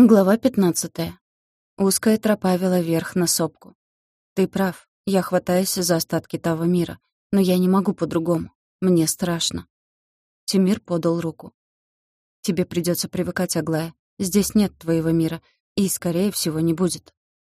Глава 15. Узкая тропа вела вверх на сопку. «Ты прав. Я хватаюсь за остатки того мира. Но я не могу по-другому. Мне страшно». Тимир подал руку. «Тебе придется привыкать, Аглая. Здесь нет твоего мира. И, скорее всего, не будет».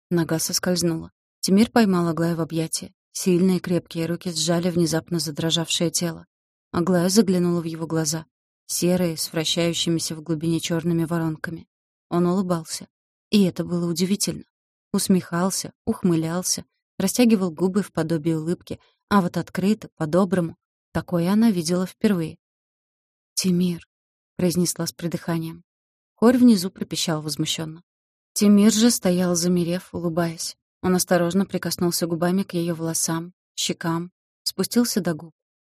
Нога соскользнула. Тимир поймал Аглая в объятия. Сильные крепкие руки сжали внезапно задрожавшее тело. Аглая заглянула в его глаза. Серые, с вращающимися в глубине черными воронками. Он улыбался. И это было удивительно. Усмехался, ухмылялся, растягивал губы в подобие улыбки, а вот открыто, по-доброму, такое она видела впервые. «Тимир», — произнесла с придыханием. Хорь внизу пропищал возмущенно. Тимир же стоял, замерев, улыбаясь. Он осторожно прикоснулся губами к ее волосам, щекам, спустился до губ.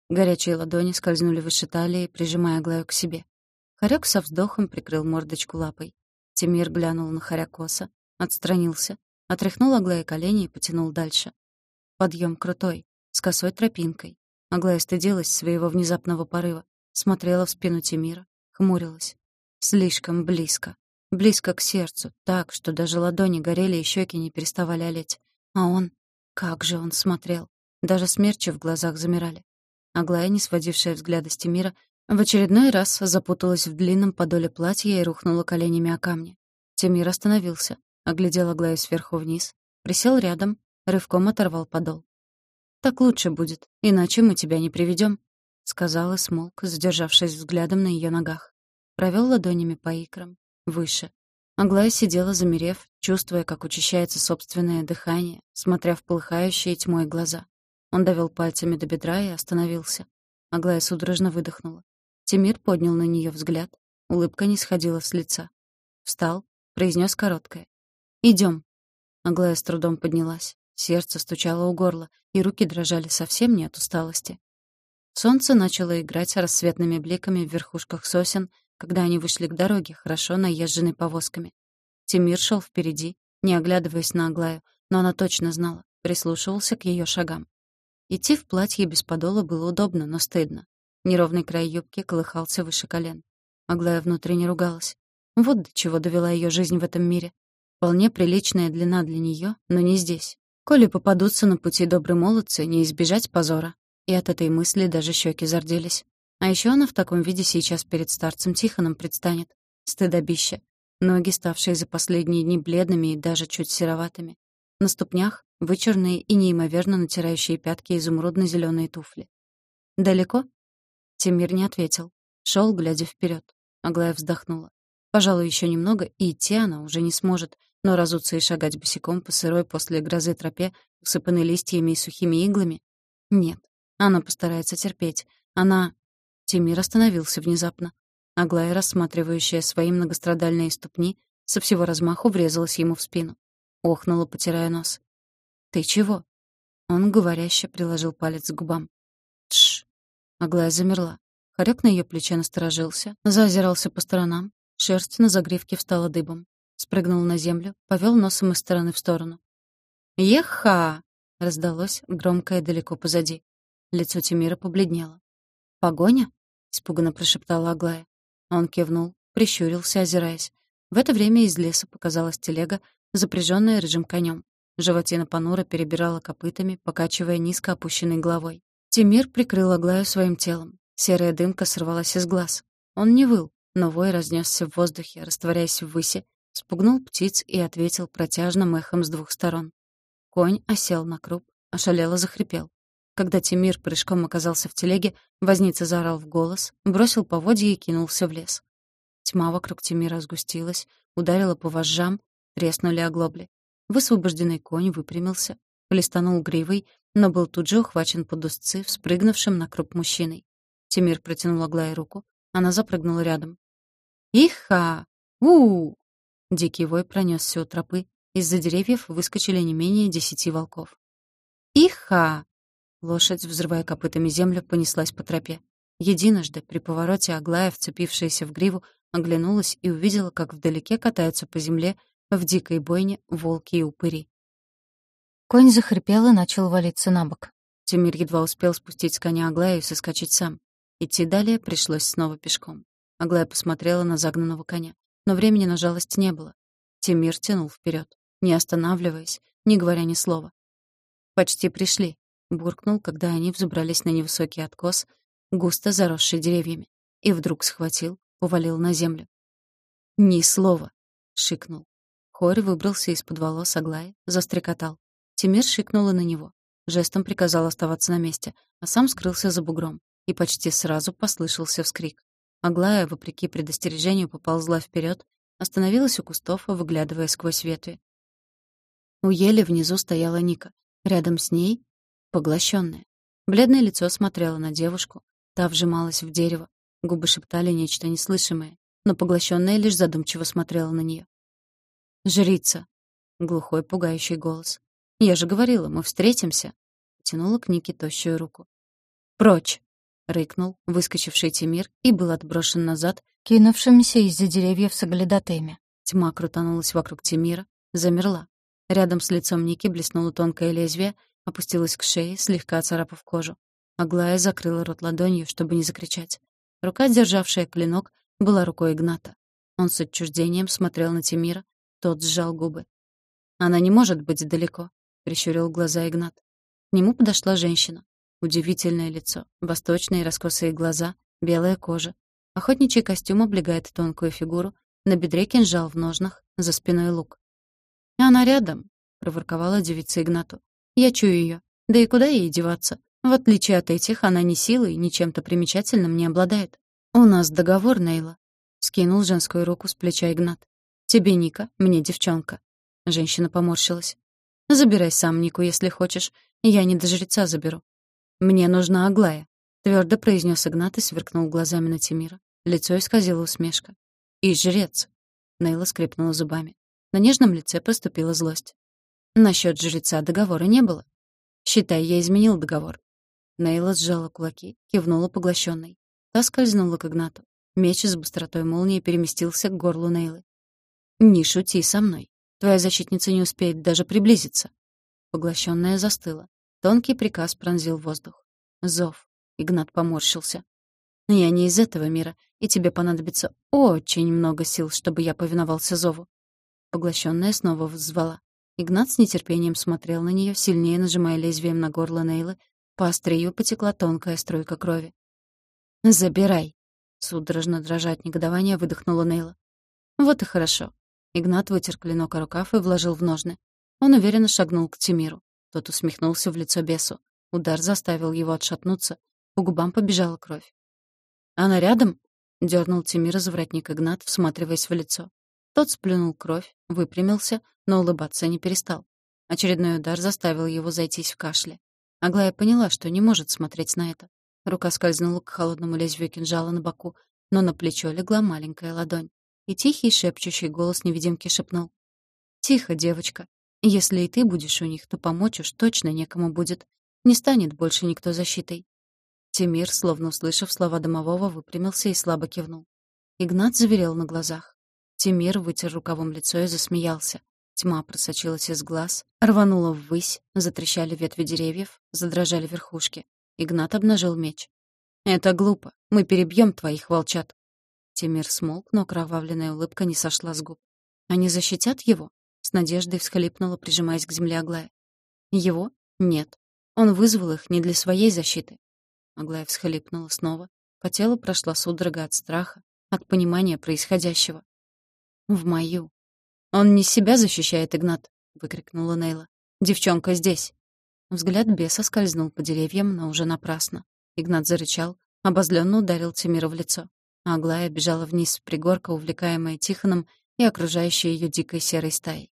Горячие ладони скользнули выше талии, прижимая Глаю к себе. Хорёк со вздохом прикрыл мордочку лапой. Тимир глянул на Харя косо, отстранился, отряхнул Аглая колени и потянул дальше. Подъем крутой, с косой тропинкой. Аглая стыдилась своего внезапного порыва, смотрела в спину Тимира, хмурилась. Слишком близко. Близко к сердцу, так, что даже ладони горели и щеки не переставали олеть. А он... Как же он смотрел. Даже смерчи в глазах замирали. Аглая, не сводившая взгляда с Тимира, в очередной раз запуталась в длинном подоле платья и рухнула коленями о камни. Тимир остановился, оглядел Аглаю сверху вниз, присел рядом, рывком оторвал подол. «Так лучше будет, иначе мы тебя не приведем, сказал и смолк, задержавшись взглядом на ее ногах. Провел ладонями по икрам, выше. Аглая сидела, замерев, чувствуя, как учащается собственное дыхание, смотря в полыхающие тьмой глаза. Он довел пальцами до бедра и остановился. Аглая судорожно выдохнула. Тимир поднял на нее взгляд. Улыбка не сходила с лица. Встал, произнес короткое. Идем. Аглая с трудом поднялась. Сердце стучало у горла, и руки дрожали совсем не от усталости. Солнце начало играть рассветными бликами в верхушках сосен, когда они вышли к дороге, хорошо наезженной повозками. Тимир шел впереди, не оглядываясь на Аглаю, но она точно знала, прислушивался к ее шагам. Идти в платье без подола было удобно, но стыдно. Неровный край юбки колыхался выше колен. Аглая внутренне ругалась. Вот до чего довела ее жизнь в этом мире. Вполне приличная длина для нее, но не здесь. Коли попадутся на пути добрые молодцы, не избежать позора. И от этой мысли даже щеки зарделись. А еще она в таком виде сейчас перед старцем Тихоном предстанет. Стыдобище. Ноги, ставшие за последние дни бледными и даже чуть сероватыми. На ступнях — вычурные и неимоверно натирающие пятки изумрудно зеленые туфли. «Далеко?» Тимир не ответил. Шел, глядя вперед. Аглая вздохнула. Пожалуй, еще немного, и идти она уже не сможет, но разуться и шагать босиком по сырой после грозы тропе, усыпанной листьями и сухими иглами? Нет. Она постарается терпеть. Она... Тимир остановился внезапно. Аглая, рассматривающая свои многострадальные ступни, со всего размаху врезалась ему в спину. Охнула, потирая нос. «Ты чего?» Он говоряще приложил палец к губам. «Тш, Аглая замерла. Хорёк на её плече насторожился, заозирался по сторонам, шерсть на загривке встала дыбом. Спрыгнул на землю, повёл носом из стороны в сторону. «Еха!» — раздалось громкое далеко позади. Лицо Тимира побледнело. «Погоня?» — испуганно прошептала Аглая. Он кивнул, прищурился, озираясь. В это время из леса показалась телега, запряжённая рыжим конём. Животина понуро перебирала копытами, покачивая низко опущенной головой. Тимир прикрыл Аглаю своим телом. Серая дымка сорвалась из глаз. Он не выл, но вой разнесся в воздухе, растворяясь в выси, спугнул птиц и ответил протяжным эхом с двух сторон. Конь осел на круп, ошалело захрипел. Когда Тимир прыжком оказался в телеге, возница заорал в голос, бросил поводья и кинулся в лес. Тьма вокруг Тимира сгустилась, ударила по вожжам, треснули оглобли. Высвобожденный конь выпрямился, хлестанул гривой, но был тут же ухвачен под узцы, вспрыгнувшим на круп мужчиной. Тимир протянул Аглае руку, она запрыгнула рядом. «Иха! у, Дикий вой пронесся у тропы, из-за деревьев выскочили не менее десяти волков. «Иха!» Лошадь, взрывая копытами землю, понеслась по тропе. Единожды при повороте Аглая, вцепившаяся в гриву, оглянулась и увидела, как вдалеке катаются по земле в дикой бойне волки и упыри. Конь захрипел и начал валиться на бок. Тимир едва успел спустить с коня Аглаю и соскочить сам. Идти далее пришлось снова пешком. Аглая посмотрела на загнанного коня. но времени на жалость не было. Тимир тянул вперед, не останавливаясь, не говоря ни слова. «Почти пришли», — буркнул, когда они взобрались на невысокий откос, густо заросший деревьями, и вдруг схватил, повалил на землю. «Ни слова», — шикнул. Хорь выбрался из-под волос Аглаи, застрекотал. Тимир шикнула на него. Жестом приказал оставаться на месте, а сам скрылся за бугром. И почти сразу послышался вскрик. Аглая, вопреки предостережению, поползла вперед, остановилась у кустов, выглядывая сквозь ветви. У ели внизу стояла Ника. Рядом с ней — поглощенная. Бледное лицо смотрело на девушку, та вжималась в дерево, губы шептали нечто неслышимое, но поглощенная лишь задумчиво смотрела на нее. «Жрица!» — глухой, пугающий голос. «Я же говорила, мы встретимся!» Тянула к Нике тощую руку. «Прочь!» — рыкнул выскочивший Тимир и был отброшен назад, кинувшимся из-за деревьев с оглядатаями. Тьма крутанулась вокруг Тимира, замерла. Рядом с лицом Ники блеснуло тонкое лезвие, опустилось к шее, слегка царапав кожу. Аглая закрыла рот ладонью, чтобы не закричать. Рука, державшая клинок, была рукой Игната. Он с отчуждением смотрел на Тимира, тот сжал губы. «Она не может быть далеко», — прищурил глаза Игнат. К нему подошла женщина. Удивительное лицо, восточные раскосые глаза, белая кожа. Охотничий костюм облегает тонкую фигуру, на бедре кинжал в ножнах, за спиной лук. «Она рядом», — проворковала девица Игнату. «Я чую ее. Да и куда ей деваться? В отличие от этих, она ни силой, ни чем-то примечательным не обладает. У нас договор, Нейла», — скинул женскую руку с плеча Игнат. Тебе Ника, мне девчонка». Женщина поморщилась. «Забирай сам Нику, если хочешь. Я не до жреца заберу». «Мне нужна Аглая», — твердо произнес Игнат и сверкнул глазами на Тимира. Лицо исказило усмешка. «И жрец». Нейла скрипнула зубами. На нежном лице проступила злость. Насчет жреца договора не было. Считай, я изменил договор. Нейла сжала кулаки, кивнула поглощенной. Та скользнула к Игнату. Меч с быстротой молнии переместился к горлу Нейлы. «Не шути со мной. Твоя защитница не успеет даже приблизиться». Поглощенная застыла. Тонкий приказ пронзил воздух. Зов. Игнат поморщился. «Я не из этого мира, и тебе понадобится очень много сил, чтобы я повиновался зову». Поглощенная снова взвала. Игнат с нетерпением смотрел на нее, сильнее нажимая лезвием на горло Нейлы. По острию потекла тонкая струйка крови. «Забирай!» Судорожно дрожа от негодования выдохнула Нейла. «Вот и хорошо. Игнат вытер клинок о рукав и вложил в ножны. Он уверенно шагнул к Тимиру. Тот усмехнулся в лицо бесу. Удар заставил его отшатнуться. По губам побежала кровь. «Она рядом?» — дернул Тимира за воротник Игнат, всматриваясь в лицо. Тот сплюнул кровь, выпрямился, но улыбаться не перестал. Очередной удар заставил его зайтись в кашле. Аглая поняла, что не может смотреть на это. Рука скользнула к холодному лезвию кинжала на боку, но на плечо легла маленькая ладонь и тихий шепчущий голос невидимки шепнул. «Тихо, девочка. Если и ты будешь у них, то помочь уж точно некому будет. Не станет больше никто защитой». Тимир, словно услышав слова домового, выпрямился и слабо кивнул. Игнат заверел на глазах. Тимир вытер рукавом лицо и засмеялся. Тьма просочилась из глаз, рванула ввысь, затрещали ветви деревьев, задрожали верхушки. Игнат обнажил меч. «Это глупо. Мы перебьем твоих волчат». Тимир смолк, но кровавленная улыбка не сошла с губ. «Они защитят его?» — с надеждой всхлипнула, прижимаясь к земле Аглая. «Его? Нет. Он вызвал их не для своей защиты». Аглая всхлипнула снова. По телу прошла судорога от страха, от понимания происходящего. «В мою». «Он не себя защищает, Игнат!» — выкрикнула Нейла. «Девчонка здесь!» Взгляд беса скользнул по деревьям, но уже напрасно. Игнат зарычал, обозленно ударил Тимира в лицо. Аглая бежала вниз с пригорка, увлекаемая Тихоном и окружающей ее дикой серой стаей.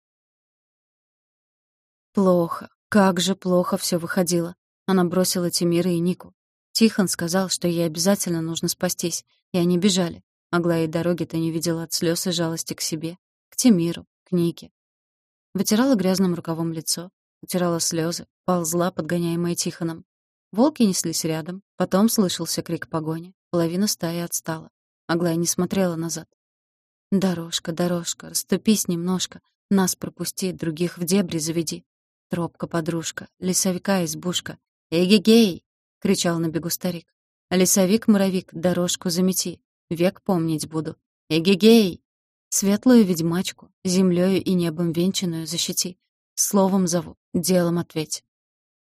Плохо, как же плохо все выходило. Она бросила Тимира и Нику. Тихон сказал, что ей обязательно нужно спастись, и они бежали. Аглая дороги-то не видела от слез и жалости к себе, к Тимиру, к Нике. Вытирала грязным рукавом лицо, утирала слезы, ползла, подгоняемая Тихоном. Волки неслись рядом, потом слышался крик погони, половина стаи отстала. Аглая не смотрела назад. «Дорожка, дорожка, расступись немножко, нас пропусти, других в дебри заведи. Тропка-подружка, лесовика-избушка. Эгегей!» — кричал на бегу старик. «Лесовик-муравик, дорожку замети, век помнить буду. Эгегей!» Светлую ведьмачку, землею и небом венчанную защити. Словом зову, делом ответь.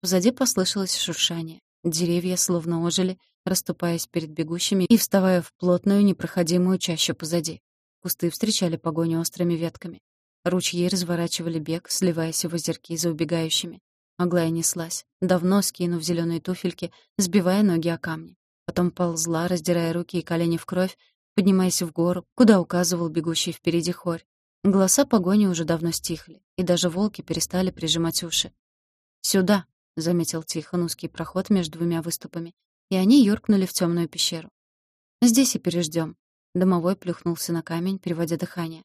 Позади послышалось шуршание. Деревья словно ожили, расступаясь перед бегущими и вставая в плотную непроходимую чащу позади. Кусты встречали погоню острыми ветками. Ручьи разворачивали бег, сливаясь в озерки за убегающими. Аглая неслась, давно скинув зеленые туфельки, сбивая ноги о камни. Потом ползла, раздирая руки и колени в кровь, поднимаясь в гору, куда указывал бегущий впереди хорь. Голоса погони уже давно стихли, и даже волки перестали прижимать уши. «Сюда!» — заметил Тихон узкий проход между двумя выступами, и они юркнули в темную пещеру. «Здесь и переждем. Домовой плюхнулся на камень, переводя дыхание.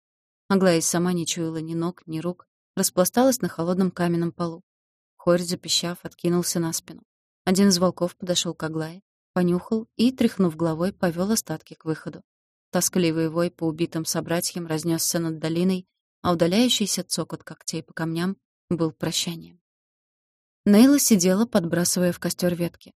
Аглая сама не чуяла ни ног, ни рук, распласталась на холодном каменном полу. Хорь, запищав, откинулся на спину. Один из волков подошел к Аглае, понюхал и, тряхнув головой, повел остатки к выходу. Тоскливый вой по убитым собратьям разнесся над долиной, а удаляющийся цокот когтей по камням был прощанием. Нейла сидела, подбрасывая в костер ветки.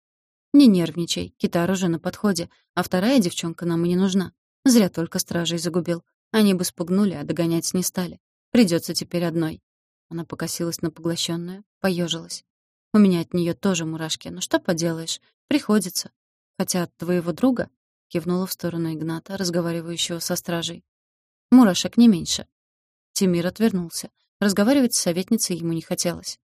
«Не нервничай, китар уже на подходе, а вторая девчонка нам и не нужна. Зря только стражей загубил. Они бы спугнули, а догонять не стали. Придется теперь одной». Она покосилась на поглощенную, поежилась. «У меня от нее тоже мурашки, но что поделаешь, приходится. Хотя от твоего друга кивнула в сторону Игната, разговаривающего со стражей. «Мурашек не меньше». Тимир отвернулся. Разговаривать с советницей ему не хотелось.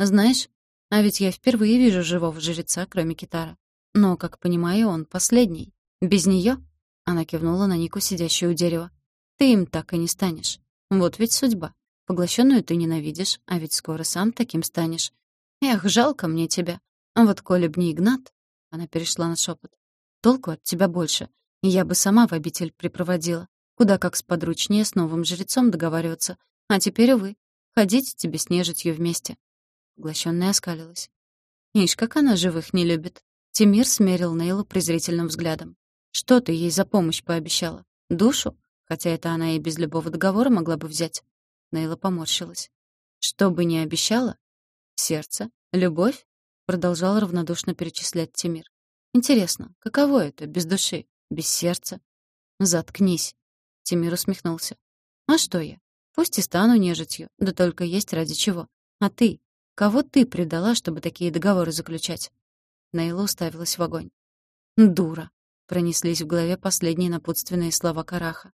«Знаешь, а ведь я впервые вижу живого жреца, кроме Китара. Но, как понимаю, он последний. Без нее? Она кивнула на Нику, сидящую у дерева. «Ты им так и не станешь. Вот ведь судьба. Поглощенную ты ненавидишь, а ведь скоро сам таким станешь. Эх, жалко мне тебя. А вот коли б не Игнат...» Она перешла на шепот. Толку от тебя больше. Я бы сама в обитель припроводила. Куда как сподручнее с новым жрецом договариваться. А теперь, увы, ходить тебе с нежитью вместе». Поглощённая оскалилась. «Ишь, как она живых не любит». Тимир смерил Нейлу презрительным взглядом. «Что ты ей за помощь пообещала? Душу? Хотя это она и без любого договора могла бы взять». Нейла поморщилась. «Что бы ни обещала? Сердце? Любовь?» Продолжал равнодушно перечислять Тимир. Интересно, каково это, без души, без сердца? Заткнись. Тимир усмехнулся. А что я? Пусть и стану нежитью, да только есть ради чего. А ты? Кого ты предала, чтобы такие договоры заключать? Нейла уставилась в огонь. «Дура!» — пронеслись в голове последние напутственные слова Караха.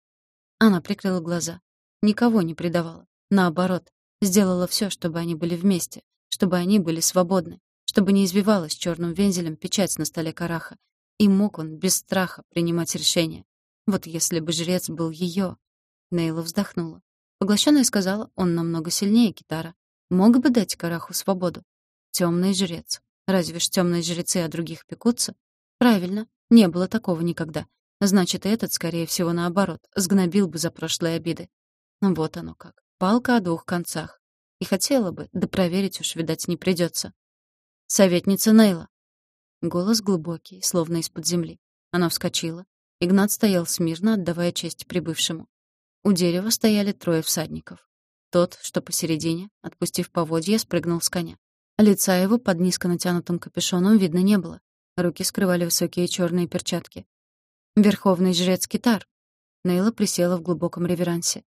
Она прикрыла глаза. Никого не предавала. Наоборот, сделала все, чтобы они были вместе, чтобы они были свободны чтобы не извивалась черным вензелем печать на столе караха. И мог он без страха принимать решения. Вот если бы жрец был ее. Нейла вздохнула. Поглощенная сказала, он намного сильнее Китара. Мог бы дать караху свободу. Темный жрец. Разве ж темные жрецы о других пекутся? Правильно, не было такого никогда. Значит, этот, скорее всего, наоборот, сгнобил бы за прошлые обиды. Вот оно как. Палка о двух концах. И хотела бы, да проверить уж, видать, не придется. «Советница Нейла». Голос глубокий, словно из-под земли. Она вскочила. Игнат стоял смирно, отдавая честь прибывшему. У дерева стояли трое всадников. Тот, что посередине, отпустив поводья, спрыгнул с коня. Лица его под низко натянутым капюшоном видно не было. Руки скрывали высокие черные перчатки. «Верховный жрец Китар!» Нейла присела в глубоком реверансе.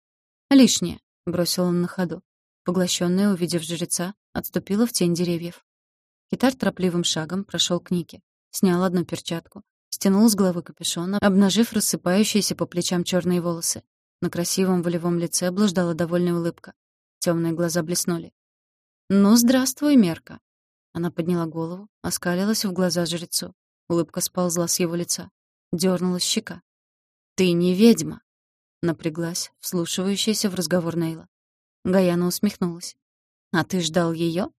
«Лишнее», — бросил он на ходу. Поглощенная, увидев жреца, отступила в тень деревьев. Китар торопливым шагом прошел к Нике, снял одну перчатку, стянул с головы капюшон, обнажив рассыпающиеся по плечам черные волосы. На красивом волевом лице блуждала довольная улыбка. Темные глаза блеснули. «Ну, здравствуй, Мерка!» Она подняла голову, оскалилась в глаза жрецу. Улыбка сползла с его лица. Дёрнулась щека. «Ты не ведьма!» Напряглась, вслушивающаяся в разговор Нейла. Гаяна усмехнулась. «А ты ждал её?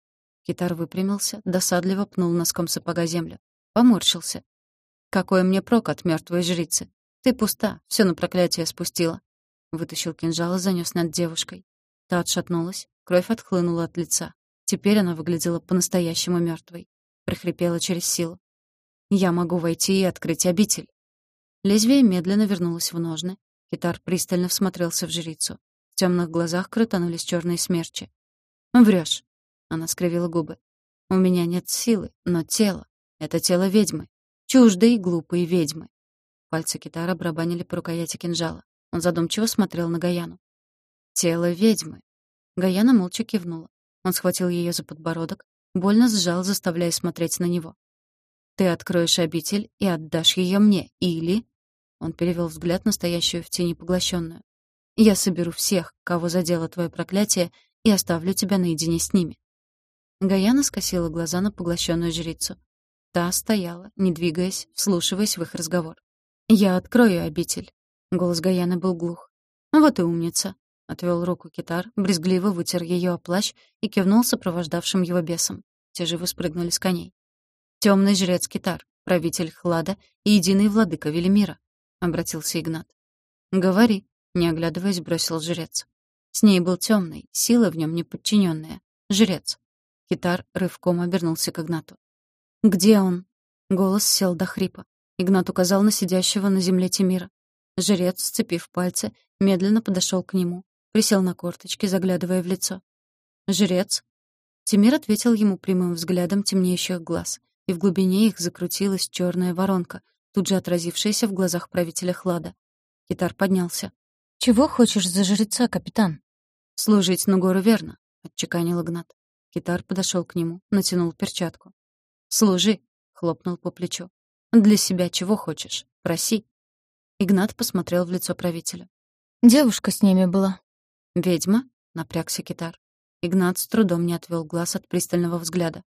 Китар выпрямился, досадливо пнул носком сапога землю. Поморщился. «Какой мне прок от мертвой жрицы? Ты пуста, все на проклятие спустила». Вытащил кинжал и занёс над девушкой. Та отшатнулась, кровь отхлынула от лица. Теперь она выглядела по-настоящему мертвой. Прихрипела через силу. «Я могу войти и открыть обитель». Лезвие медленно вернулось в ножны. Китар пристально всмотрелся в жрицу. В темных глазах крутанулись черные смерчи. «Врешь. Она скривила губы. «У меня нет силы, но тело. Это тело ведьмы. Чуждой и глупой ведьмы». Пальцы китара барабанили по рукояти кинжала. Он задумчиво смотрел на Гаяну. «Тело ведьмы». Гаяна молча кивнула. Он схватил ее за подбородок, больно сжал, заставляя смотреть на него. «Ты откроешь обитель и отдашь ее мне, или...» Он перевел взгляд на стоящую в тени поглощенную. «Я соберу всех, кого задело твое проклятие, и оставлю тебя наедине с ними». Гаяна скосила глаза на поглощенную жрицу. Та стояла, не двигаясь, вслушиваясь в их разговор. «Я открою обитель». Голос Гаяны был глух. «Вот и умница», — отвел руку китар, брезгливо вытер ее о плащ и кивнул сопровождавшим его бесом. Те живо спрыгнули с коней. Темный жрец китар, правитель Хлада и единый владыка Велимира», — обратился Игнат. «Говори», — не оглядываясь, бросил жрец. С ней был темный, сила в нем неподчиненная. Жрец. Китар рывком обернулся к Игнату. «Где он?» Голос сел до хрипа. Игнат указал на сидящего на земле Тимира. Жрец, сцепив пальцы, медленно подошел к нему, присел на корточки, заглядывая в лицо. «Жрец?» Тимир ответил ему прямым взглядом темнеющих глаз, и в глубине их закрутилась черная воронка, тут же отразившаяся в глазах правителя Хлада. Китар поднялся. «Чего хочешь за жреца, капитан?» «Служить на гору верно», — отчеканил Игнат. Китар подошел к нему, натянул перчатку. «Служи», — хлопнул по плечу. Для себя чего хочешь? Проси». Игнат посмотрел в лицо правителя. «Девушка с ними была». «Ведьма?» — напрягся китар. Игнат с трудом не отвел глаз от пристального взгляда.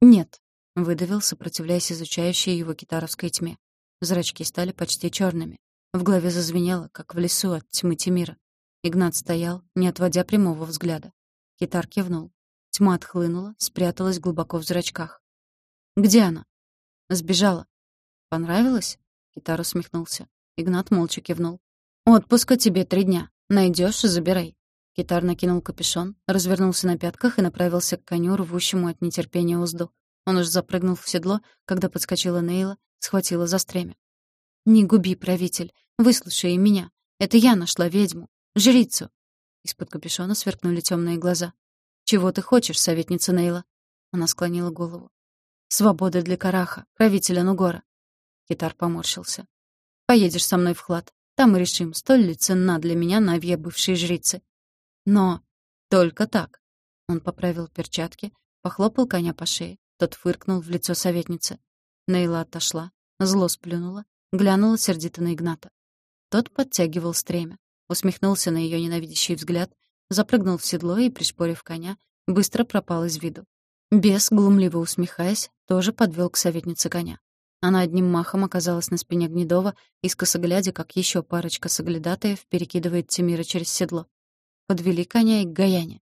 «Нет», — выдавил, сопротивляясь изучающей его китаровской тьме. Зрачки стали почти черными. В голове зазвенело, как в лесу от тьмы Тимира. Игнат стоял, не отводя прямого взгляда. Китар кивнул. Тьма отхлынула, спряталась глубоко в зрачках. «Где она?» «Сбежала», «Понравилось?» — Китар усмехнулся. Игнат молча кивнул. «Отпуска тебе три дня. Найдешь, забирай». Китар накинул капюшон, развернулся на пятках и направился к коню, рвущему от нетерпения узду. Он уже запрыгнул в седло, когда подскочила Нейла, схватила за стремя. «Не губи, правитель. Выслушай меня. Это я нашла ведьму. Жрицу». Из-под капюшона сверкнули темные глаза. «Чего ты хочешь, советница Нейла?» Она склонила голову. «Свобода для Караха, правителя Нугора. Китар поморщился. «Поедешь со мной в хлад. Там мы решим, столь ли ценна для меня Навья бывшей жрицы. Но только так». Он поправил перчатки, похлопал коня по шее. Тот фыркнул в лицо советницы. Нейла отошла, зло сплюнула, глянула сердито на Игната. Тот подтягивал стремя, усмехнулся на ее ненавидящий взгляд, запрыгнул в седло и, пришпорив коня, быстро пропал из виду. Бес, глумливо усмехаясь, тоже подвел к советнице коня. Она одним махом оказалась на спине Гнедова, искоса глядя, как еще парочка соглядатаев перекидывает Тимира через седло. Подвели коня и к Гаяне.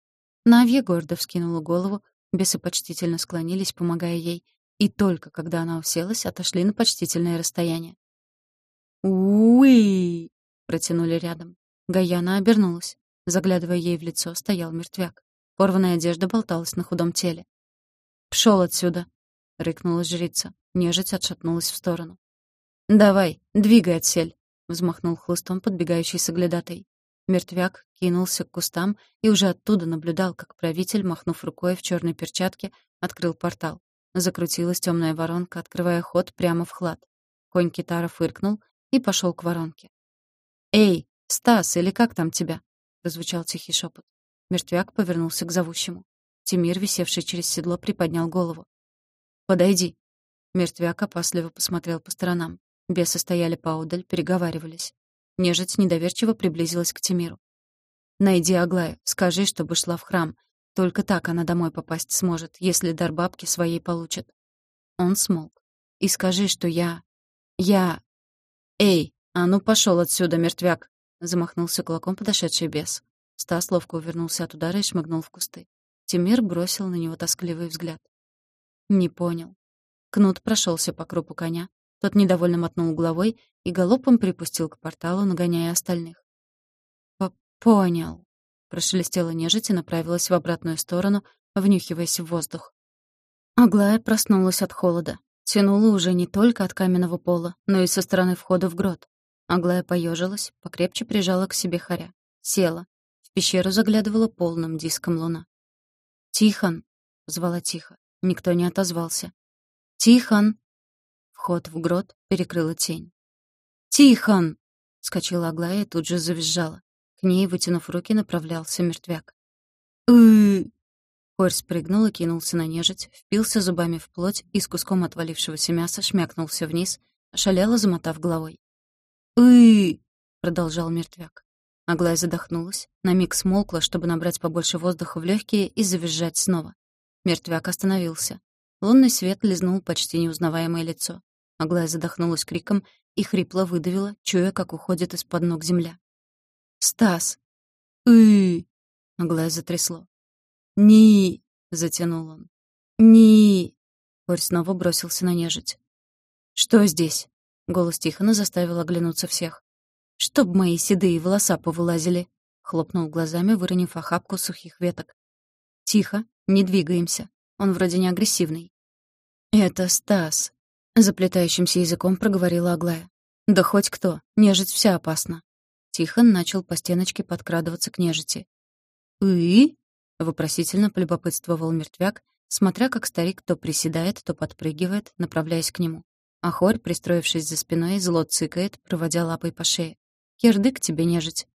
Навья гордо вскинула голову, бесы почтительно склонились, помогая ей, и только когда она уселась, отошли на почтительное расстояние. «Уи!» — протянули рядом. Гаяна обернулась. Заглядывая ей в лицо, стоял мертвяк. Порванная одежда болталась на худом теле. «Пшёл отсюда!» — рыкнула жрица. Нежить отшатнулась в сторону. «Давай, двигай отсель!» — взмахнул хлыстом подбегающий соглядатой. Мертвяк кинулся к кустам и уже оттуда наблюдал, как правитель, махнув рукой в черной перчатке, открыл портал. Закрутилась темная воронка, открывая ход прямо в хлад. Конь Китара фыркнул и пошел к воронке. «Эй, Стас, или как там тебя?» — прозвучал тихий шепот. Мертвяк повернулся к зовущему. Тимир, висевший через седло, приподнял голову. «Подойди», Мертвяк опасливо посмотрел по сторонам. Бесы стояли поодаль, переговаривались. Нежить недоверчиво приблизилась к Тимиру. «Найди Аглаю, скажи, чтобы шла в храм. Только так она домой попасть сможет, если дар бабки своей получит». Он смолк. «И скажи, что я... я... Эй, а ну пошел отсюда, мертвяк!» Замахнулся кулаком подошедший бес. Стас ловко увернулся от удара и шмыгнул в кусты. Тимир бросил на него тоскливый взгляд. «Не понял. Кнут прошелся по крупу коня. Тот недовольно мотнул головой и галопом припустил к порталу, нагоняя остальных. «Понял», — прошелестела нежить и направилась в обратную сторону, внюхиваясь в воздух. Аглая проснулась от холода. Тянула уже не только от каменного пола, но и со стороны входа в грот. Аглая поежилась, покрепче прижала к себе хоря. Села. В пещеру заглядывала полным диском луна. «Тихон!» — звала тихо. Никто не отозвался. «Тихон!» Вход в грот перекрыла тень. «Тихон!» Скочила Аглая и тут же завизжала. К ней, вытянув руки, направлялся мертвяк. «Ы-ы-ы!» Хорь спрыгнул и кинулся на нежить, впился зубами в плоть и с куском отвалившегося мяса шмякнулся вниз, ошалело замотав головой. «Ы-ы-ы!» — продолжал мертвяк. Аглая задохнулась, на миг смолкла, чтобы набрать побольше воздуха в легкие и завизжать снова. Мертвяк остановился. Лунный свет лизнул почти неузнаваемое лицо. Аглая задохнулась криком и хрипло выдавила, чуя, как уходит из-под ног земля. «Стас!» «Ы!» — Аглая затрясло. «Ни!» — затянул он. «Ни!» — Хорь снова бросился на нежить. «Что здесь?» — голос Тихона заставил оглянуться всех. «Чтоб мои седые волоса повылазили!» — хлопнул глазами, выронив охапку сухих веток. «Тихо, не двигаемся. Он вроде не агрессивный». «Это Стас», — заплетающимся языком проговорила Аглая. «Да хоть кто, нежить вся опасна». Тихон начал по стеночке подкрадываться к нежити. «И?» Вопросительно полюбопытствовал мертвяк, смотря как старик то приседает, то подпрыгивает, направляясь к нему. А хорь, пристроившись за спиной, зло цыкает, проводя лапой по шее. «Кирдык тебе нежить!»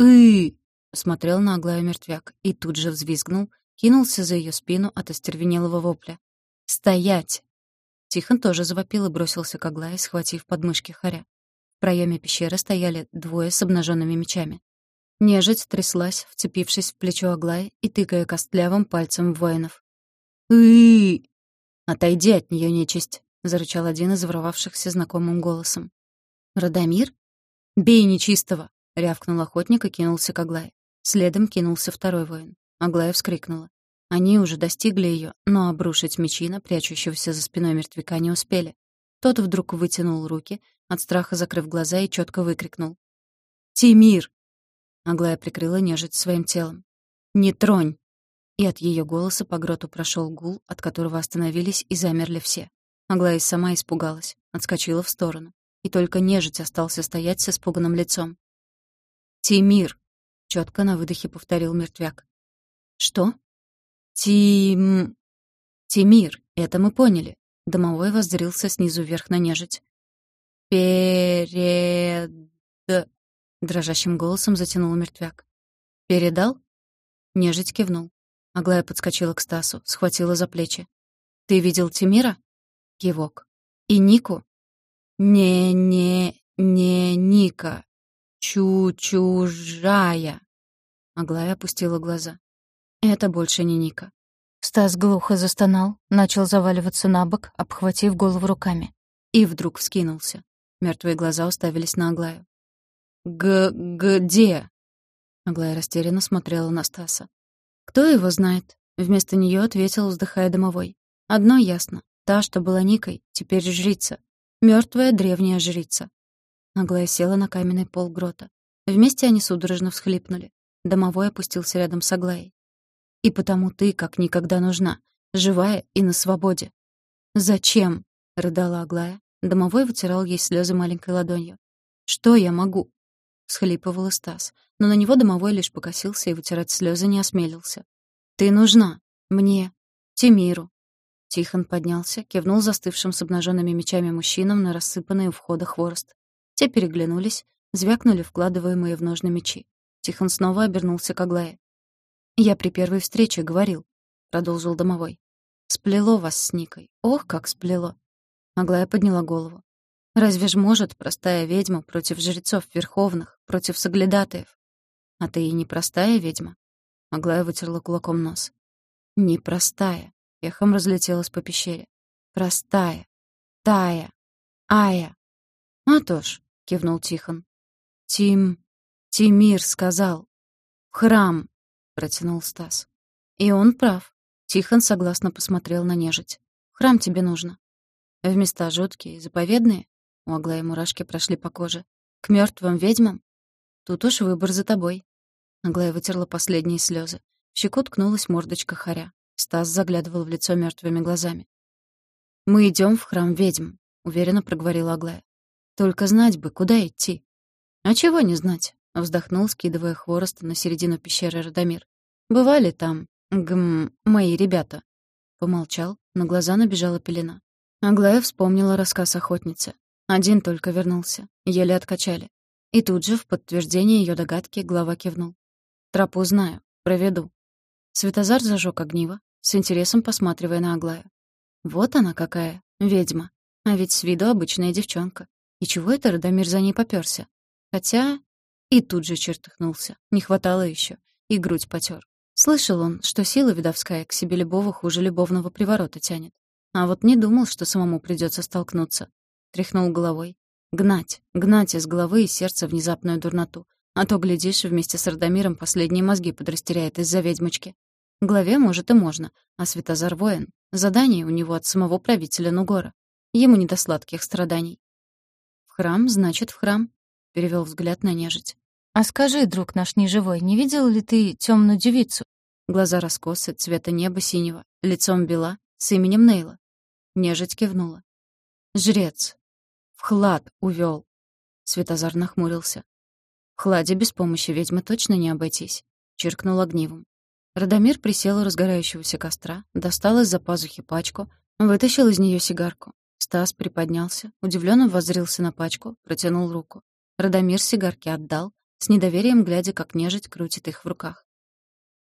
«Ы!» — посмотрел на Аглаю мертвяк и тут же взвизгнул, кинулся за ее спину от остервенелого вопля. «Стоять!» Тихон тоже завопил и бросился к Аглае, схватив подмышки хоря. В проеме пещеры стояли двое с обнаженными мечами. Нежить тряслась, вцепившись в плечо Аглая и тыкая костлявым пальцем воинов. «Ы-ы-ы!» «Отойди от нее, нечисть!» — зарычал один из ворвавшихся знакомым голосом. «Радомир?» «Бей нечистого!» — рявкнул охотник и кинулся к Аглае. Следом кинулся второй воин. Аглая вскрикнула. Они уже достигли ее, но обрушить мечи на прячущегося за спиной мертвяка не успели. Тот вдруг вытянул руки, от страха закрыв глаза и четко выкрикнул. «Тимир!» Аглая прикрыла нежить своим телом. «Не тронь!» И от ее голоса по гроту прошел гул, от которого остановились и замерли все. Аглая сама испугалась, отскочила в сторону. И только нежить остался стоять с испуганным лицом. «Тимир!» — четко на выдохе повторил мертвяк. «Что?» «Тим...» «Тимир, это мы поняли». Домовой воззрился снизу вверх на нежить. «Перед...» — дрожащим голосом затянул мертвяк. «Передал?» Нежить кивнул. Аглая подскочила к Стасу, схватила за плечи. «Ты видел Тимира?» Кивок. «И Нику?» «Не-не... не Ника. Чу-чужая». Аглая опустила глаза. «Это больше не Ника». Стас глухо застонал, начал заваливаться на бок, обхватив голову руками. И вдруг вскинулся. Мертвые глаза уставились на Аглаю. «Г... где?» Аглая растерянно смотрела на Стаса. «Кто его знает?» Вместо нее ответил, вздыхая домовой. «Одно ясно. Та, что была Никой, теперь жрица. мертвая древняя жрица». Аглая села на каменный пол грота. Вместе они судорожно всхлипнули. Домовой опустился рядом с Аглаей. «И потому ты как никогда нужна, живая и на свободе». «Зачем?» — рыдала Аглая. Домовой вытирал ей слезы маленькой ладонью. «Что я могу? — схлипывал Стас, но на него домовой лишь покосился и вытирать слезы не осмелился. «Ты нужна. Мне. Тимиру». Тихон поднялся, кивнул застывшим с обнаженными мечами мужчинам на рассыпанный у входа хворост. Те переглянулись, звякнули вкладываемые в ножны мечи. Тихон снова обернулся к Аглае. «Я при первой встрече говорил», — продолжил домовой. «Сплело вас с Никой. Ох, как сплело!» Аглая подняла голову. Разве ж может простая ведьма против жрецов верховных, против соглядатаев? А ты и не простая ведьма. Аглая вытерла кулаком нос. Непростая. Эхом разлетелась по пещере. Простая. Тая. Ая. А то ж, кивнул Тихон. Тим... Тимир сказал. В храм, протянул Стас. И он прав. Тихон согласно посмотрел на нежить. Храм тебе нужно. В места жуткие, заповедные? У Аглаи мурашки прошли по коже. «К мертвым ведьмам? Тут уж выбор за тобой». Аглая вытерла последние слезы. В щеку ткнулась мордочка хоря. Стас заглядывал в лицо мертвыми глазами. «Мы идем в храм ведьм», — уверенно проговорила Аглая. «Только знать бы, куда идти». «А чего не знать?» — вздохнул, скидывая хворост на середину пещеры Радомир. «Бывали там, гм, мои ребята». Помолчал, на глаза набежала пелена. Аглая вспомнила рассказ охотницы. Один только вернулся. Еле откачали. И тут же, в подтверждение ее догадки, глава кивнул. «Тропу знаю. Проведу». Светозар зажег огниво, с интересом посматривая на Аглаю. «Вот она какая, ведьма. А ведь с виду обычная девчонка. И чего это Радомир за ней попёрся? Хотя...» И тут же чертыхнулся. Не хватало еще. И грудь потер. Слышал он, что сила видовская к себе любого хуже любовного приворота тянет. А вот не думал, что самому придется столкнуться. Тряхнул головой. Гнать, гнать из головы и сердца внезапную дурноту. А то, глядишь, вместе с Радомиром последние мозги подрастеряет из-за ведьмочки. Главе, может, и можно, а Светозар воин. Задание у него от самого правителя Нугора. Ему не до сладких страданий. «В храм, значит, в храм», — перевел взгляд на нежить. «А скажи, друг наш неживой, не видел ли ты темную девицу?» Глаза раскосы, цвета неба синего, лицом бела, с именем Нейла. Нежить кивнула. «Жрец. В хлад увел. Светозар нахмурился. В хладе без помощи ведьмы точно не обойтись. Чиркнул огнивом. Радомир присел у разгорающегося костра, достал из-за пазухи пачку, вытащил из нее сигарку. Стас приподнялся, удивленно воззрился на пачку, протянул руку. Радомир сигарки отдал, с недоверием глядя, как нежить крутит их в руках.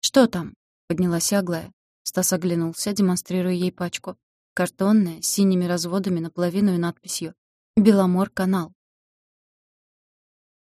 «Что там?» — поднялась Аглая. Стас оглянулся, демонстрируя ей пачку. Картонная, с синими разводами наполовину и надписью «Беломор-канал».